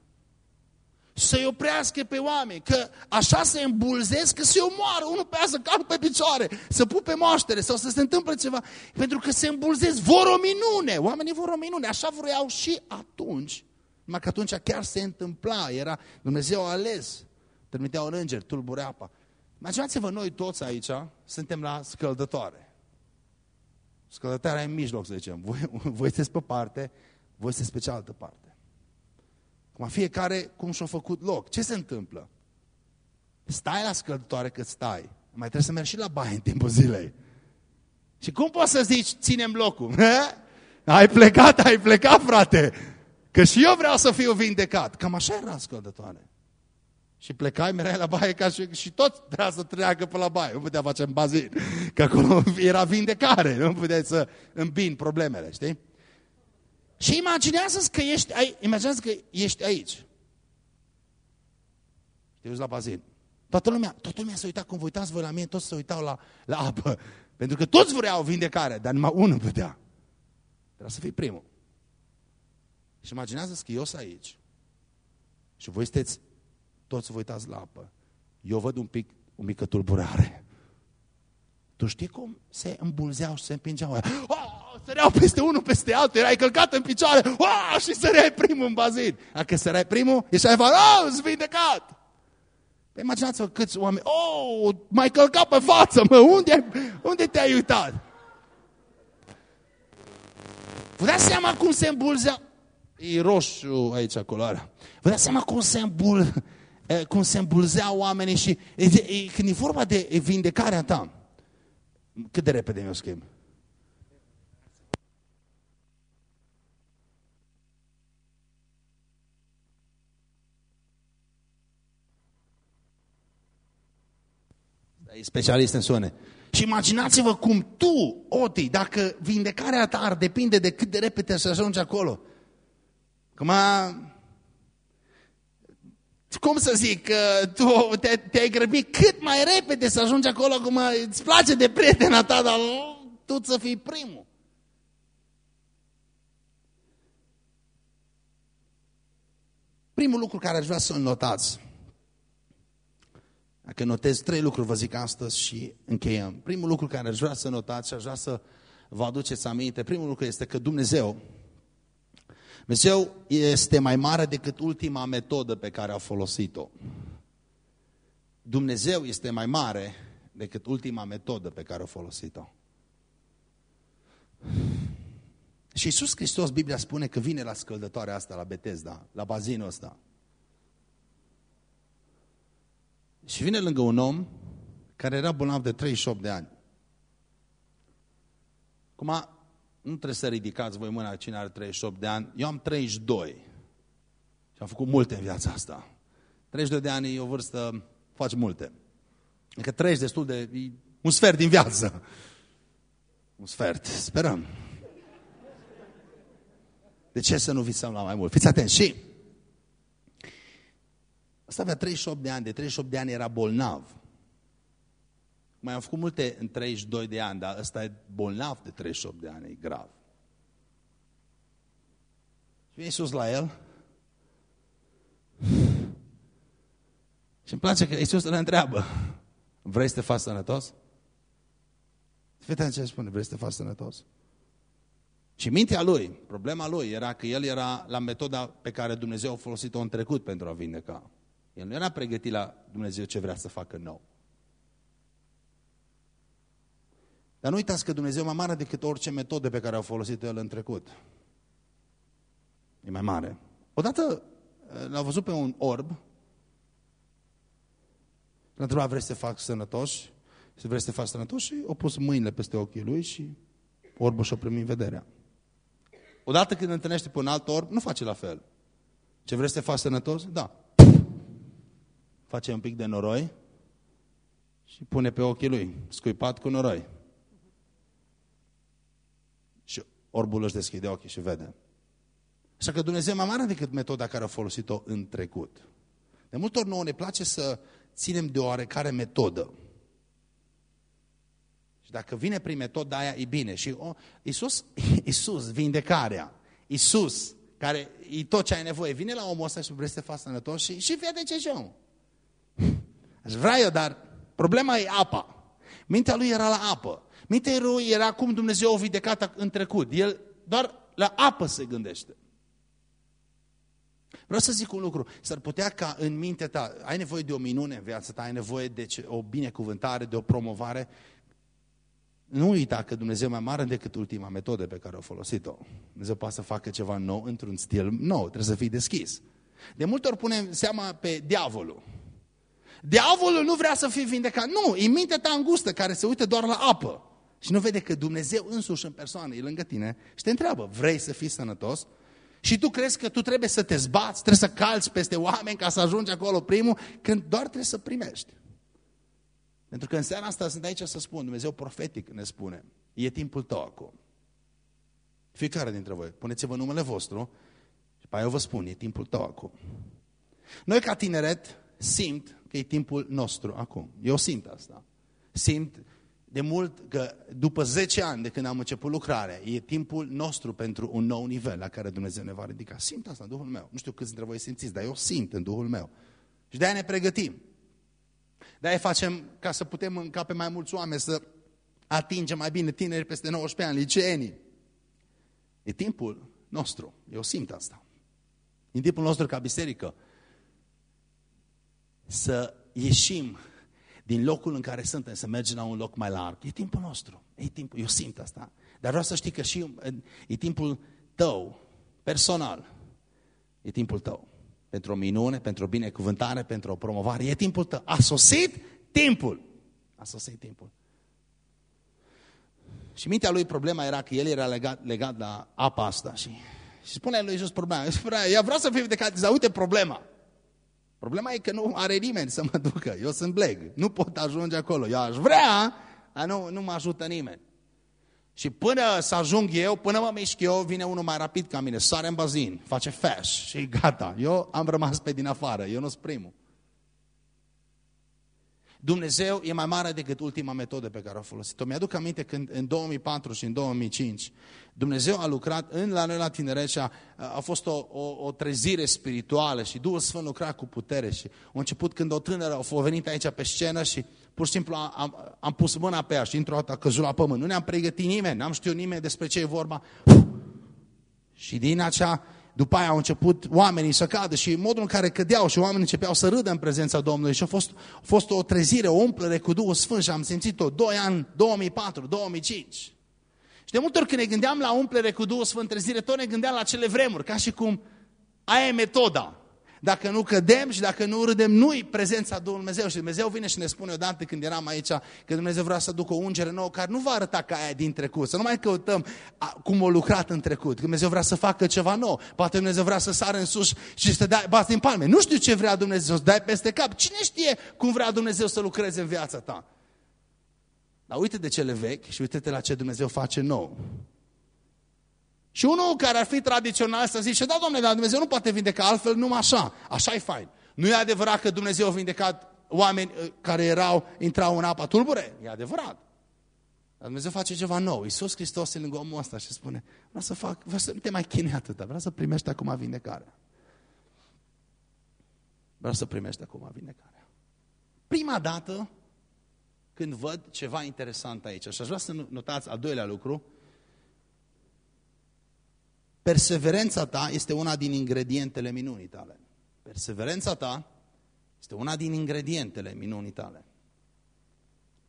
Speaker 1: să-i oprească pe oameni, că așa se îmbulzesc, că se omoară, unul pe să calcă pe picioare, să pupe moaștere sau să se întâmple ceva, pentru că se îmbulzesc, vor o minune, oamenii vor o minune, așa vreau și atunci, numai că atunci chiar se întâmpla, era Dumnezeu a ales, trimitea un înger, tulbure apa. Imaginați-vă noi toți aici, suntem la scăldătoare. Scălătarea e în mijloc, să zicem. Voi, voi sunteți pe parte, voi sunteți pe cealaltă parte. Acum fiecare cum și-a făcut loc. Ce se întâmplă? Stai la scăldătoare că stai. Mai trebuie să mergi și la baie în timpul zilei. Și cum poți să zici, ținem locul? ai plecat, ai plecat, frate. Că și eu vreau să fiu vindecat. Cam așa era scăldătoare. Și plecai, mereai la baie ca și, și tot trebuia să treacă pe la baie. Nu putea face în bazin, că acolo era vindecare, nu puteai să îmbini problemele, știi? Și imaginează că ești, ai, imaginează că ești aici. Te uiți la bazin. Toată lumea, toată lumea se uita cum vă uitați voi la mine, toți se uitau la, la apă. Pentru că toți vreau vindecare, dar numai unul putea. Trebuie să fii primul. Și imaginează că eu sunt aici și voi sunteți, toți vă uitați la apă. Eu văd un pic, o mică tulburare. Tu știi cum se îmbulzeau și se împingeau? Oh, săreau peste unul, peste altul, erai călcat în picioare oh, și săreai primul în bazin. Dacă săreai primul, ești aia, oh, îți vindecat. Păi imaginați-vă câți oameni, oh, mai călcat pe față, mă, unde, unde te-ai uitat? Vă dați seama cum se îmbulzeau? E roșu aici, culoarea. Vă dați seama cum se, îmbul, cum se îmbulzeau oamenii și e, e, când e vorba de vindecarea ta, cât de repede mi-o schimb? E specialist în sune. Și imaginați-vă cum tu, Oti, dacă vindecarea ta ar depinde de cât de repede să ajungi acolo. Cum a... Cum să zic, tu te-ai te grăbit cât mai repede să ajungi acolo, cum îți place de prietena ta, dar tu să fii primul. Primul lucru care aș vrea să-l notați, dacă notez trei lucruri, vă zic astăzi și încheiem. Primul lucru care aș vrea să notați și aș vrea să vă aduceți aminte, primul lucru este că Dumnezeu Dumnezeu este mai mare decât ultima metodă pe care a folosit-o. Dumnezeu este mai mare decât ultima metodă pe care a folosit-o. Și Iisus Hristos, Biblia spune că vine la scăldătoarea asta, la Betesda, la bazinul ăsta. Și vine lângă un om care era bolnav de 38 de ani. Acum, nu trebuie să ridicați voi mâna cine are 38 de ani. Eu am 32 și am făcut multe în viața asta. 32 de ani e o vârstă, faci multe. Adică trăiești destul de... un sfert din viață. Un sfert, sperăm. De ce să nu visăm la mai mult? Fiți atenți. Și ăsta avea 38 de ani, de 38 de ani era bolnav. Mai am făcut multe în 32 de ani, dar ăsta e bolnav de 38 de ani, e grav. Și vine Iisus la el și îmi place că Iisus le întreabă, vrei să te faci sănătos? Fii ce spune, vrei să te faci sănătos? Și mintea lui, problema lui era că el era la metoda pe care Dumnezeu a folosit-o în trecut pentru a vindeca. El nu era pregătit la Dumnezeu ce vrea să facă nou. Dar nu uitați că Dumnezeu e mai mare decât orice metodă pe care au folosit El în trecut. E mai mare. Odată eh, l-a văzut pe un orb, l-a întrebat, vreți să te fac sănătoși? Și vreți să te faci sănătoși? Și a pus mâinile peste ochii lui și orbul și-a primit vederea. Odată când întâlnește pe un alt orb, nu face la fel. Ce vreți să te faci sănătos? Da. Face un pic de noroi și pune pe ochii lui, scuipat cu noroi. Orbul își deschide ochii și vede. Așa că Dumnezeu mai mare decât metoda care a folosit-o în trecut. De multe ori nouă ne place să ținem de oarecare metodă. Și dacă vine prin metoda aia, e bine. Și oh, Iisus, Iisus, vindecarea, Iisus, care e tot ce ai nevoie, vine la omul ăsta și vrei să te faci sănătos și, și vede ce și om. Aș vrea eu, dar problema e apa. Mintea lui era la apă. Mintea lui era cum Dumnezeu a vindecat în trecut. El doar la apă se gândește. Vreau să zic un lucru. S-ar putea ca în mintea ta, ai nevoie de o minune în viața ta, ai nevoie de o binecuvântare, de o promovare. Nu uita că Dumnezeu e mai mare decât ultima metodă pe care o folosit-o. Dumnezeu poate să facă ceva nou într-un stil nou. Trebuie să fii deschis. De multe ori punem seama pe diavolul. Diavolul nu vrea să fie vindecat. Nu, e mintea ta îngustă care se uită doar la apă. Și nu vede că Dumnezeu însuși în persoană e lângă tine și te întreabă, vrei să fii sănătos? Și tu crezi că tu trebuie să te zbați, trebuie să calci peste oameni ca să ajungi acolo primul, când doar trebuie să primești. Pentru că în seara asta sunt aici să spun, Dumnezeu profetic ne spune, e timpul tău acum. Fiecare dintre voi, puneți-vă numele vostru și pe aia eu vă spun, e timpul tău acum. Noi ca tineret simt că e timpul nostru acum. Eu simt asta. Simt de mult că după 10 ani de când am început lucrarea, e timpul nostru pentru un nou nivel la care Dumnezeu ne va ridica. Simt asta în Duhul meu. Nu știu câți dintre voi simțiți, dar eu simt în Duhul meu. Și de-aia ne pregătim. De-aia facem ca să putem încape mai mulți oameni, să atingem mai bine tineri peste 19 ani, liceenii. E timpul nostru. Eu simt asta. E timpul nostru ca biserică să ieșim din locul în care suntem, să mergem la un loc mai larg. E timpul nostru. E timpul. Eu simt asta. Dar vreau să știi că și e timpul tău, personal. E timpul tău. Pentru o minune, pentru o binecuvântare, pentru o promovare. E timpul tău. A sosit timpul. A sosit timpul. Și mintea lui problema era că el era legat, legat la apa asta. Și, și spune lui Iisus problema. Spunea, ea vrea să fie vindecat. Zice, uite problema. Problema e că nu are nimeni să mă ducă. Eu sunt bleg. Nu pot ajunge acolo. Eu aș vrea, dar nu, nu mă ajută nimeni. Și până să ajung eu, până mă mișc eu, vine unul mai rapid ca mine, sare în bazin, face fash și gata. Eu am rămas pe din afară, eu nu sunt primul. Dumnezeu e mai mare decât ultima metodă pe care a folosit-o. Mi-aduc aminte când în 2004 și în 2005 Dumnezeu a lucrat în la noi la tineret și a, a fost o, o, o trezire spirituală și Duhul Sfânt lucra cu putere și a început când o tânără a venit aici pe scenă și pur și simplu am, am, am pus mâna pe ea și într-o dată a căzut la pământ. Nu ne-am pregătit nimeni, n-am știut nimeni despre ce e vorba. Și din acea după aia au început oamenii să cadă și modul în care cădeau și oamenii începeau să râdă în prezența Domnului și a fost, a fost o trezire, o umplere cu Duhul Sfânt și am simțit-o 2 ani, 2004, 2005. Și de multe ori când ne gândeam la umplere cu Duhul Sfânt trezire, tot ne gândeam la cele vremuri, ca și cum aia e metoda. Dacă nu cădem și dacă nu râdem, nu-i prezența Domnului Dumnezeu. Și Dumnezeu vine și ne spune odată când eram aici că Dumnezeu vrea să ducă o ungere nouă care nu va arăta ca aia din trecut. Să nu mai căutăm cum a lucrat în trecut. Că Dumnezeu vrea să facă ceva nou. Poate Dumnezeu vrea să sară în sus și să dai bați din palme. Nu știu ce vrea Dumnezeu, să dai peste cap. Cine știe cum vrea Dumnezeu să lucreze în viața ta? Dar uite de cele vechi și uite-te la ce Dumnezeu face nou. Și unul care ar fi tradițional să zice, da, domnule, dar Dumnezeu nu poate vindeca altfel, numai așa. Așa e fain. Nu e adevărat că Dumnezeu a vindecat oameni uh, care erau, intrau în apa tulbure? E adevărat. Dar Dumnezeu face ceva nou. Iisus Hristos e lângă omul ăsta și spune, vreau să fac, vreau să nu te mai chine atâta, vreau să primești acum vindecarea. Vreau să primești acum vindecarea. Prima dată când văd ceva interesant aici, și aș vrea să notați al doilea lucru, Perseverența ta este una din ingredientele minunii tale. Perseverența ta este una din ingredientele minunii tale.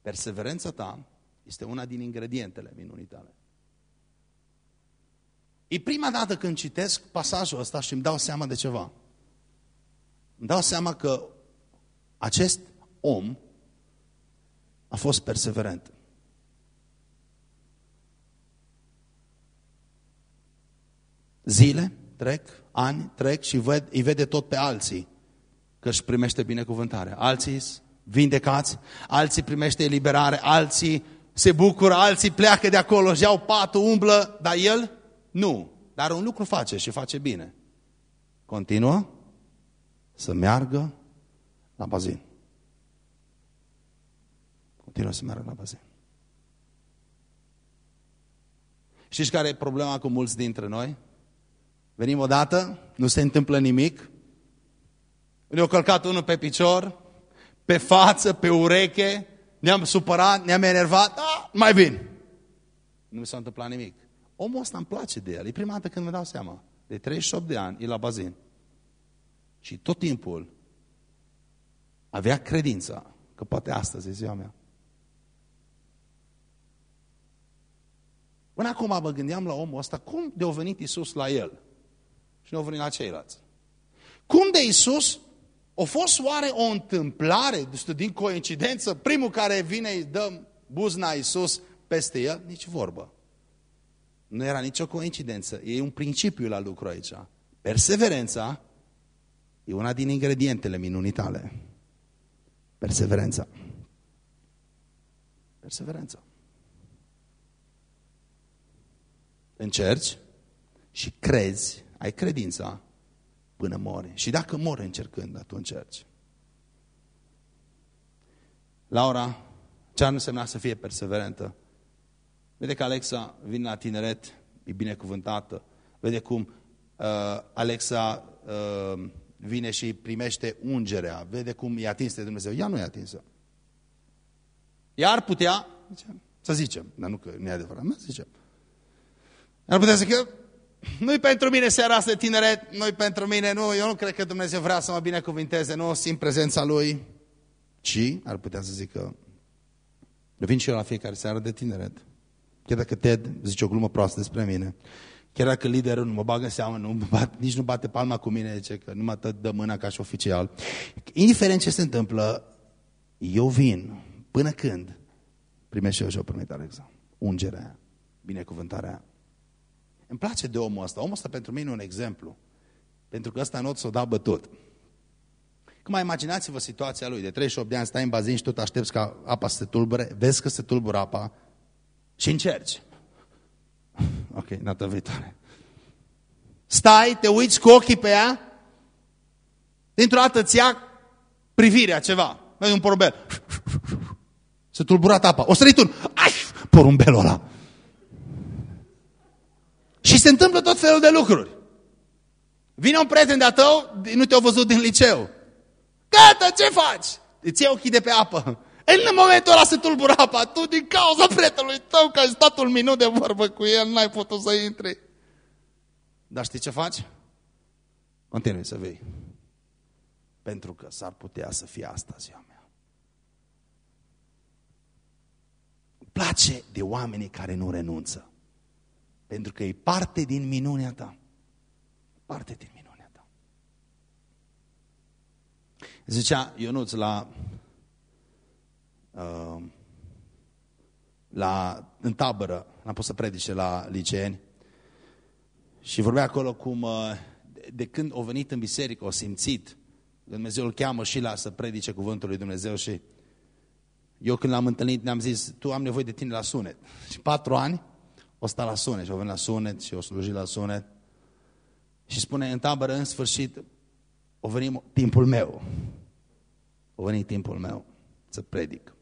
Speaker 1: Perseverența ta este una din ingredientele minunii tale. E prima dată când citesc pasajul ăsta și îmi dau seama de ceva. Îmi dau seama că acest om a fost perseverent. Zile trec, ani trec și ved, îi vede tot pe alții că își primește binecuvântare. Alții vindecați, alții primește eliberare, alții se bucură, alții pleacă de acolo, își iau patul, umblă, dar el nu. Dar un lucru face și face bine. Continuă să meargă la bazin. Continuă să meargă la bazin. Știți care e problema cu mulți dintre noi? Venim odată, nu se întâmplă nimic. Ne-a călcat unul pe picior, pe față, pe ureche, ne-am supărat, ne-am enervat, da, mai bine. Nu mi s-a întâmplat nimic. Omul ăsta îmi place de el. E prima dată când mi dau seama. De 38 de ani, e la bazin. Și tot timpul avea credința că poate astăzi e ziua mea. Până acum mă gândeam la omul ăsta, cum de-a venit Isus la el? Și nu au venit la ceilalți. Cum de Isus? A fost oare o întâmplare, din coincidență, primul care vine îi dă buzna Isus peste el? Nici vorbă. Nu era nicio coincidență. E un principiu la lucru aici. Perseverența e una din ingredientele minunii tale. Perseverența. Perseverența. Încerci și crezi ai credința până mori. Și dacă mori încercând, atunci încerci. Laura, Ce ar însemna să fie perseverentă? Vede că Alexa vine la tineret, e binecuvântată. Vede cum uh, Alexa uh, vine și primește ungerea. Vede cum e atins de Dumnezeu. Ea nu e atinsă. Ea ar putea, să zicem, dar nu că nu e adevărat, nu zicem. Ar putea să zică, nu-i pentru mine seara asta de tineret, nu-i pentru mine, nu, eu nu cred că Dumnezeu vrea să mă binecuvinteze, nu simt prezența Lui, ci ar putea să zică, vin și eu la fiecare seară de tineret. Chiar dacă Ted zice o glumă proastă despre mine, chiar dacă liderul nu mă bagă în seamă, nu bat, nici nu bate palma cu mine, zice că nu mă dă mâna ca și oficial. Indiferent ce se întâmplă, eu vin până când primește eu și o primit Alexa. Ungerea, binecuvântarea îmi place de omul ăsta. Omul ăsta pentru mine e un exemplu. Pentru că ăsta not s-o da bătut. Cum mai imaginați-vă situația lui. De 38 de ani stai în bazin și tot aștepți ca apa să se tulbure. Vezi că se tulbură apa și încerci. Ok, data viitoare. Stai, te uiți cu ochii pe ea, dintr-o dată îți ia privirea ceva. Vezi un porumbel. Se tulburat apa. O sărit un. Ai, porumbelul ăla. Și se întâmplă tot felul de lucruri. Vine un prieten de-a tău, nu te-au văzut din liceu. Gata, ce faci? Îți iei ochii de pe apă. În momentul ăla se tulbură apa. Tu din cauza prietenului tău, că ai stat un minut de vorbă cu el, n-ai putut să intri. Dar știi ce faci? Continui să vei. Pentru că s-ar putea să fie asta ziua mea. Îmi place de oamenii care nu renunță. Pentru că e parte din minunea ta. Parte din minunea ta. Zicea Ionuț la, uh, la, în tabără, n-am pus să predice la liceeni, și vorbea acolo cum uh, de, de când o venit în biserică, o simțit, Dumnezeu îl cheamă și la să predice cuvântul lui Dumnezeu și eu când l-am întâlnit ne-am zis, tu am nevoie de tine la sunet. Și patru ani o sta la sunet și o venit la sunet și o sluji la sunet. Și spune în tabără, în sfârșit, o venit timpul meu. O venit timpul meu să predic.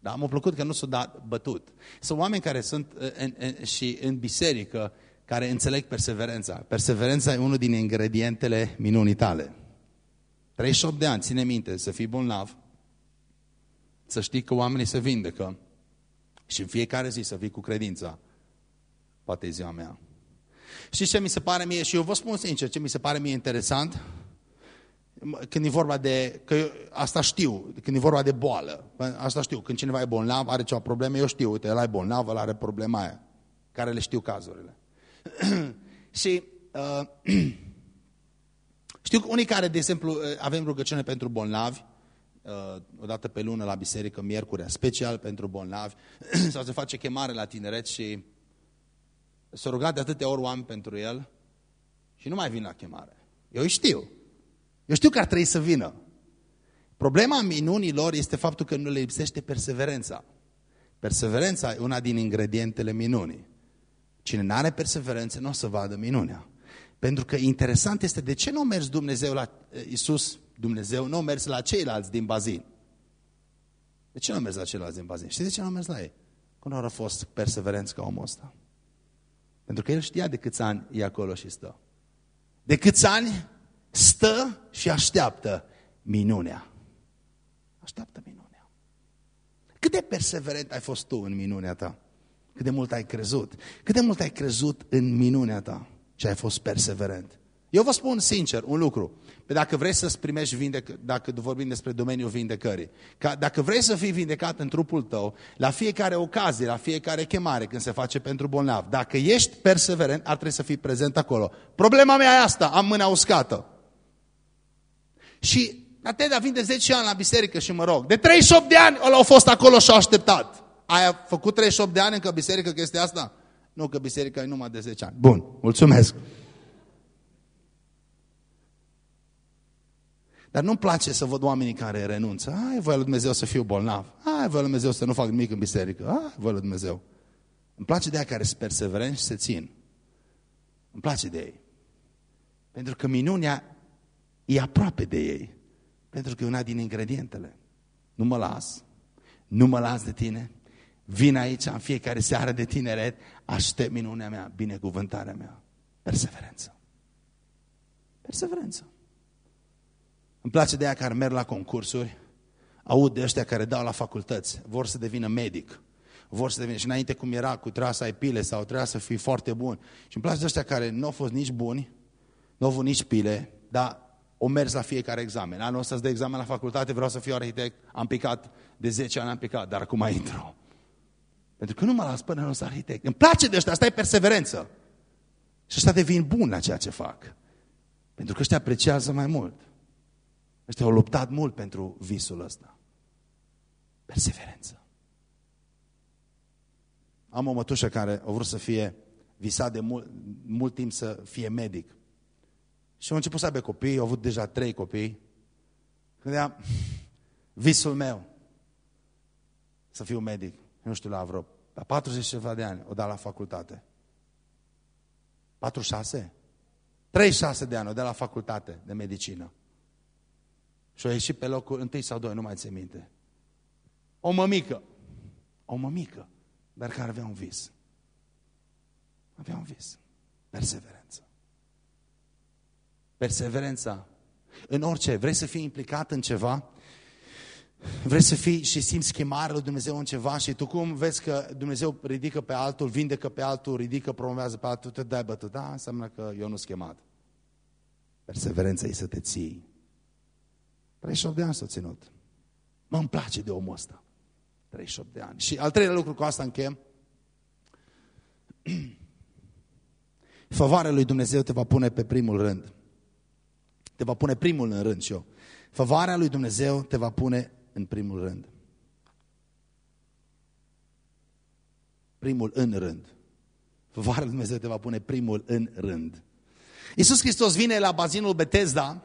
Speaker 1: Dar m-a plăcut că nu s-a dat bătut. Sunt oameni care sunt în, în, și în biserică care înțeleg perseverența. Perseverența e unul din ingredientele minunii tale. 38 de ani, ține minte, să fii bolnav, să știi că oamenii se vindecă, și în fiecare zi să vii cu credința. Poate e ziua mea. Și ce mi se pare mie, și eu vă spun sincer, ce mi se pare mie interesant, când e vorba de, că eu, asta știu, când e vorba de boală, asta știu, când cineva e bolnav, are ceva probleme, eu știu, uite, el e bolnav, el are problema aia, care le știu cazurile. și uh, știu că unii care, de exemplu, avem rugăciune pentru bolnavi, Uh, o dată pe lună la biserică, miercurea, special pentru bolnavi, sau se face chemare la tineret și s-a rugat de atâtea ori oameni pentru el și nu mai vin la chemare. Eu îi știu. Eu știu că ar trebui să vină. Problema minunilor este faptul că nu le lipsește perseverența. Perseverența e una din ingredientele minunii. Cine nu are perseverență nu o să vadă minunea. Pentru că interesant este de ce nu a mers Dumnezeu la uh, Isus Dumnezeu, nu a mers la ceilalți din bazin. De ce nu a mers la ceilalți din bazin? Știți de ce nu a mers la ei? Că nu au fost perseverenți ca omul ăsta. Pentru că el știa de câți ani e acolo și stă. De câți ani stă și așteaptă minunea. Așteaptă minunea. Cât de perseverent ai fost tu în minunea ta? Cât de mult ai crezut? Cât de mult ai crezut în minunea ta și ai fost perseverent? Eu vă spun sincer un lucru. Pe dacă vrei să-ți primești vindec dacă vorbim despre domeniul vindecării, ca dacă vrei să fii vindecat în trupul tău, la fiecare ocazie, la fiecare chemare când se face pentru bolnav, dacă ești perseverent, ar trebui să fii prezent acolo. Problema mea e asta, am mâna uscată. Și Ateda vin de 10 ani la biserică și mă rog. De 38 de ani ăla au fost acolo și au așteptat. Ai făcut 38 de ani încă biserică chestia asta? Nu, că biserica e numai de 10 ani. Bun, mulțumesc. Dar nu-mi place să văd oamenii care renunță. Ai, voia lui Dumnezeu să fiu bolnav. Ai, voia lui Dumnezeu să nu fac nimic în biserică. Ai, voia lui Dumnezeu. Îmi place de aia care se perseverenți și se țin. Îmi place de ei. Pentru că minunea e aproape de ei. Pentru că e una din ingredientele. Nu mă las. nu mă las de tine, vin aici în fiecare seară de tineret, aștept minunea mea, binecuvântarea mea, perseverență. Perseverență. Îmi place de aia care merg la concursuri, aud de ăștia care dau la facultăți, vor să devină medic, vor să devină, și înainte cum era, cu trebuia să ai pile sau trebuia să fii foarte bun. Și îmi place de ăștia care nu au fost nici buni, nu au avut nici pile, dar o mers la fiecare examen. Anul ăsta de examen la facultate, vreau să fiu arhitect, am picat, de 10 ani am picat, dar acum intru. Pentru că nu mă las până nu sunt arhitect. Îmi place de ăștia, asta e perseverență. Și ăștia devin bun la ceea ce fac. Pentru că ăștia apreciază mai mult. Ăștia au luptat mult pentru visul ăsta. Perseverență. Am o mătușă care a vrut să fie visat de mult, mult timp să fie medic. Și a început să aibă copii, au avut deja trei copii. Gândeam, visul meu, să fiu medic. Nu știu, la vreo, la 40 ceva de ani, o dat la facultate. 46? 36 de ani, o dat la facultate de medicină. Și a ieșit pe locul întâi sau doi, nu mai țin minte. O mămică. O mămică, dar care avea un vis. Avea un vis. Perseverență. Perseverența. În orice, vrei să fii implicat în ceva, vrei să fii și simți chemarea lui Dumnezeu în ceva și tu cum vezi că Dumnezeu ridică pe altul, vindecă pe altul, ridică, promovează pe altul, te dai bătut. Da, înseamnă că eu nu sunt chemat. Perseverența e să te ții. 38 de ani s-a ținut. Mă îmi place de omul ăsta. 38 de ani. Și al treilea lucru cu asta închem. Favoarea lui Dumnezeu te va pune pe primul rând. Te va pune primul în rând și eu. Favoarea lui Dumnezeu te va pune în primul rând. Primul în rând. Favoarea lui Dumnezeu te va pune primul în rând. Iisus Hristos vine la bazinul Betesda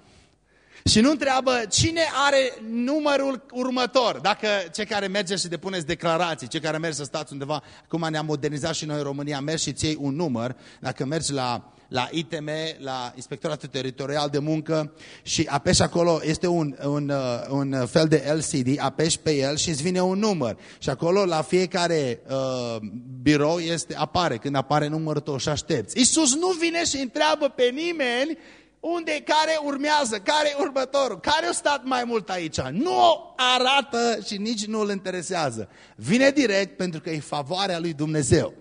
Speaker 1: și nu întreabă cine are numărul următor. Dacă cei care mergeți și depuneți declarații, cei care merg să stați undeva, acum ne-am modernizat și noi în România, mergi și ți un număr. Dacă mergi la, la ITM, la Inspectoratul Teritorial de Muncă și apeși acolo, este un, un, uh, un fel de LCD, apeși pe el și îți vine un număr. Și acolo la fiecare uh, birou este, apare, când apare numărul tău și aștepți. Iisus nu vine și întreabă pe nimeni unde, care urmează, care e următorul, care a stat mai mult aici. Nu arată și nici nu îl interesează. Vine direct pentru că e favoarea lui Dumnezeu.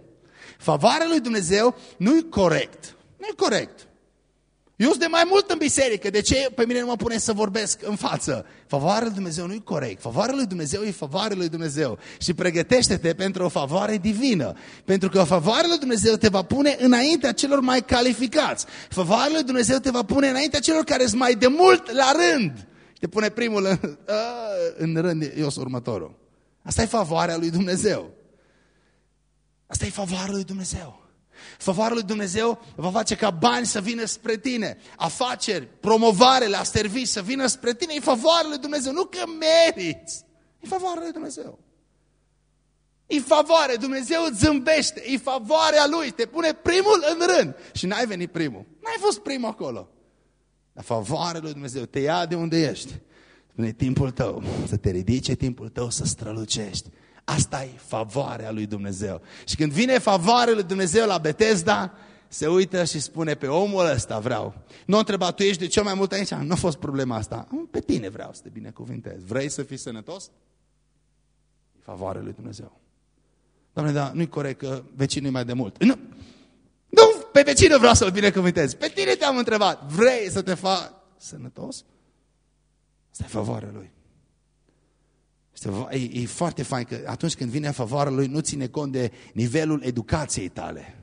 Speaker 1: Favoarea lui Dumnezeu nu e corect. Nu e corect. Eu sunt de mai mult în biserică, de ce pe mine nu mă pune să vorbesc în față? Favoarea lui Dumnezeu nu e corect. Favoarea lui Dumnezeu e favoarea lui Dumnezeu. Și pregătește-te pentru o favoare divină. Pentru că favoarea lui Dumnezeu te va pune înaintea celor mai calificați. Favoarea lui Dumnezeu te va pune înaintea celor care sunt mai de mult la rând. Și te pune primul în, în rând, eu sunt următorul. Asta e favoarea lui Dumnezeu. Asta e favoarea lui Dumnezeu. Favoarea lui Dumnezeu va face ca bani să vină spre tine, afaceri, promovare la servici să vină spre tine. E favoarea lui Dumnezeu, nu că meriți. E favoarea lui Dumnezeu. E favoare, Dumnezeu îți zâmbește, e favoarea Lui, te pune primul în rând și n-ai venit primul. N-ai fost primul acolo. Dar favoarea lui Dumnezeu te ia de unde ești. Spune timpul tău să te ridice, timpul tău să strălucești. Asta e favoarea lui Dumnezeu. Și când vine favoarea lui Dumnezeu la Betesda, se uită și spune pe omul ăsta vreau. Nu întreba, tu ești de cel mai mult aici? Nu a fost problema asta. Pe tine vreau să te binecuvintez. Vrei să fii sănătos? E favoarea lui Dumnezeu. Doamne, dar nu-i corect că vecinul e mai de mult. Nu, nu pe vecinul vreau să-l binecuvintez. Pe tine te-am întrebat. Vrei să te faci sănătos? Asta e favoarea lui. Este, e, e foarte fain că atunci când vine în favoarea lui nu ține cont de nivelul educației tale.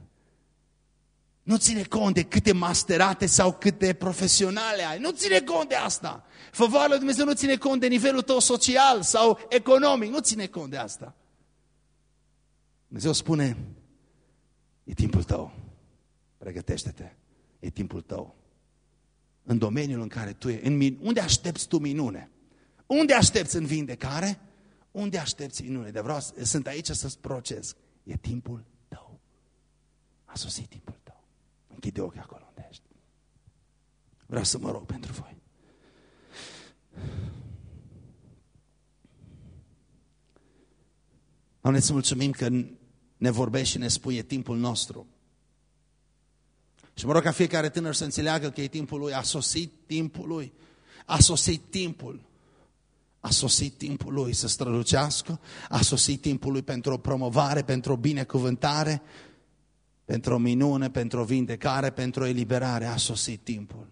Speaker 1: Nu ține cont de câte masterate sau câte profesionale ai. Nu ține cont de asta. Favoarea lui Dumnezeu nu ține cont de nivelul tău social sau economic. Nu ține cont de asta. Dumnezeu spune, e timpul tău. Pregătește-te. E timpul tău. În domeniul în care tu e, în, unde aștepți tu minune? Unde aștepți în vindecare? Unde aștepți minune? De vreau, sunt aici să-ți proces. E timpul tău. A sosit timpul tău. Închide ochii acolo unde ești. Vreau să mă rog pentru voi. Doamne, îți mulțumim că ne vorbești și ne spui, e timpul nostru. Și mă rog ca fiecare tânăr să înțeleagă că e timpul lui, a sosit timpul lui, a sosit timpul. A sosit timpul lui să strălucească, a sosit timpul lui pentru o promovare, pentru o binecuvântare, pentru o minune, pentru o vindecare, pentru o eliberare. A sosit timpul.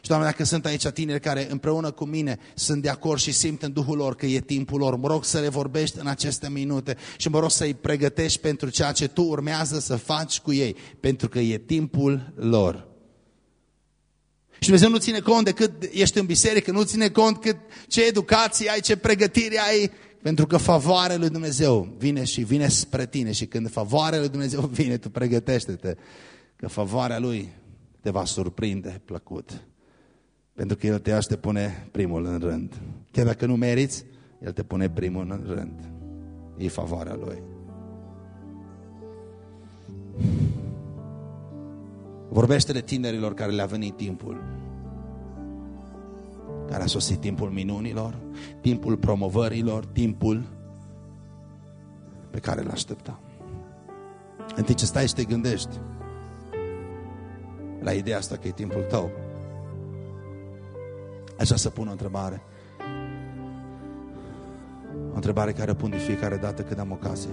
Speaker 1: Și, Doamne, dacă sunt aici tineri care împreună cu mine sunt de acord și simt în Duhul lor că e timpul lor, mă rog să le vorbești în aceste minute și mă rog să-i pregătești pentru ceea ce Tu urmează să faci cu ei, pentru că e timpul lor. Și Dumnezeu nu ține cont de cât ești în biserică, nu ține cont cât, ce educație ai, ce pregătire ai, pentru că favoarea lui Dumnezeu vine și vine spre tine și când favoarea lui Dumnezeu vine, tu pregătește-te că favoarea lui te va surprinde plăcut. Pentru că El te te pune primul în rând. Chiar dacă nu meriți, El te pune primul în rând. E favoarea Lui. Vorbește de tinerilor care le-a venit timpul. Care a sosit timpul minunilor, timpul promovărilor, timpul pe care îl aștepta. În timp ce stai și te gândești la ideea asta că e timpul tău, Așa să pun o întrebare. O întrebare care o pun de fiecare dată când am ocazia.